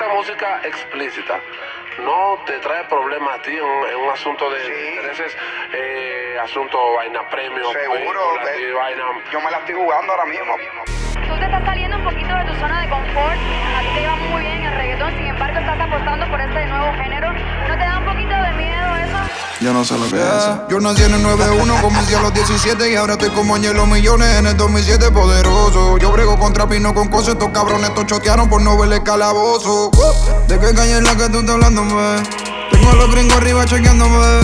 esta música explícita no te trae problemas a ti en, un asunto de intereses, eh, asunto vaina premio, seguro, vaina. Yo me la estoy jugando ahora mismo. Tú te estás saliendo un poquito de tu zona de confort, a ti te iba muy bien el reggaetón, sin embargo estás apostando por este nuevo género. ¿No te da un poquito de miedo eso? Yo no sé lo que es. Yo nací en el 9-1, comencé a los 17 y ahora estoy como los millones en el 2007 poderoso. Yo brego contra Pino con cosas, estos cabrones estos chotearon por no ver el calabozo. ¿De qué calle es la que tú estás hablándome? Tengo a los gringos arriba chequeándome.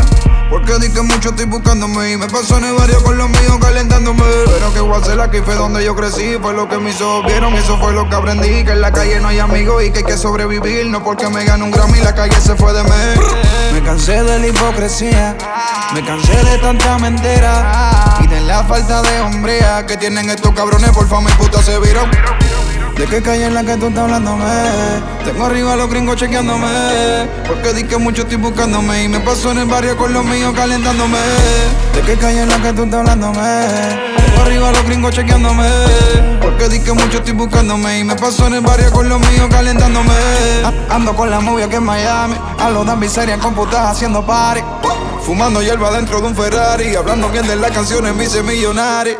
Porque di que mucho estoy buscándome y me pasó en el barrio con los míos calentándome. Pero que voy aquí fue donde yo crecí, fue lo que mis ojos vieron, eso fue lo que aprendí. Que en la calle no hay amigos y que hay que sobrevivir. No porque me gane un Grammy, la calle se fue de mí. Me cansé de la hipocresía, me cansé de tanta mentira la falta de hombría que tienen estos cabrones por fama y puta se vieron. ¿De qué calle en la que tú estás hablándome? Tengo arriba a los gringos chequeándome. Porque di que mucho estoy buscándome. Y me paso en el barrio con los míos calentándome. ¿De qué calle en la que tú estás hablándome? Tengo arriba a los gringos chequeándome. Porque di que mucho estoy buscándome. Y me paso en el barrio con los míos calentándome. Ando con la movia que es Miami. A los dan miseria en computadas haciendo party. Fumando hierba dentro de un Ferrari. Hablando bien de las canciones, millonario.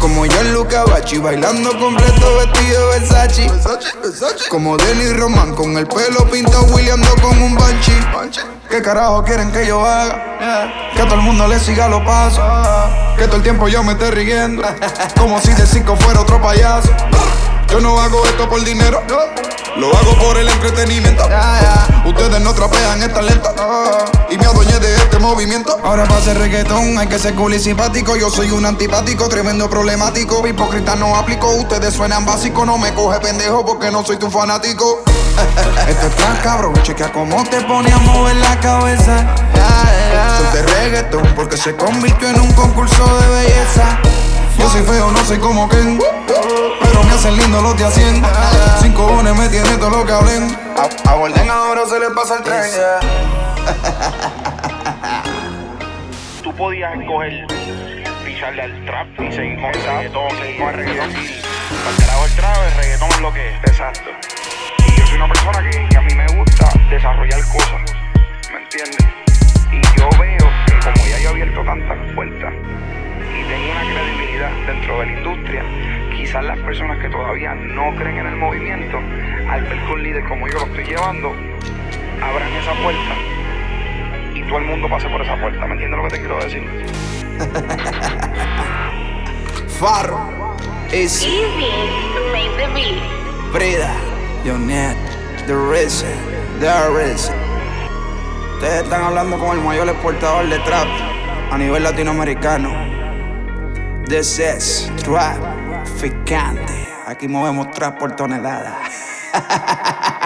Como yo en Luca Bachi, bailando completo vestido de Versace. Como Denny Roman, con el pelo pintado, Williamdo con un banshee. ¿Qué carajo quieren que yo haga? Que todo el mundo le siga los pasos. Que todo el tiempo yo me esté riendo. Como si de cinco fuera otro payaso. Yo no hago esto por dinero. Lo hago por el entretenimiento. Ustedes no trapean el talento. Y me adueñé de este movimiento. Ahora para hacer reggaetón hay que ser cool y simpático. Yo soy un antipático, tremendo problemático. Hipócrita no aplico. Ustedes suenan básicos. No me coge pendejo porque no soy tu fanático. Esto es tan cabrón. Chequea cómo te pone a mover la cabeza. Soy de reggaetón porque se convirtió en un concurso de belleza. Yo soy feo, no soy como Ken. Pero me hacen lindo los de 100. Me tiene todo lo que hablen. A, a Golden ahora se le pasa el tren. Tú podías escoger picharle al trap y seguir con el reggaetón, seguir con el reggaetón. Para el carajo el trap, el reggaetón es lo que es. Exacto. Y yo soy una persona que, que a mí me gusta desarrollar cosas. ¿Me entiendes? Y yo veo que como ya yo he abierto tantas puertas dentro de la industria, quizás las personas que todavía no creen en el movimiento, al ver que un líder como yo lo estoy llevando, abran esa puerta y todo el mundo pase por esa puerta. ¿Me entiendes lo que te quiero decir? Farro, Easy, Easy, made the beat. Jonet, The Risen, The Risen. Ustedes están hablando con el mayor exportador de trap a nivel latinoamericano. This is Traficante. Aquí movemos trap por tonelada.